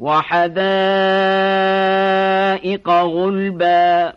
وحدائق غلبا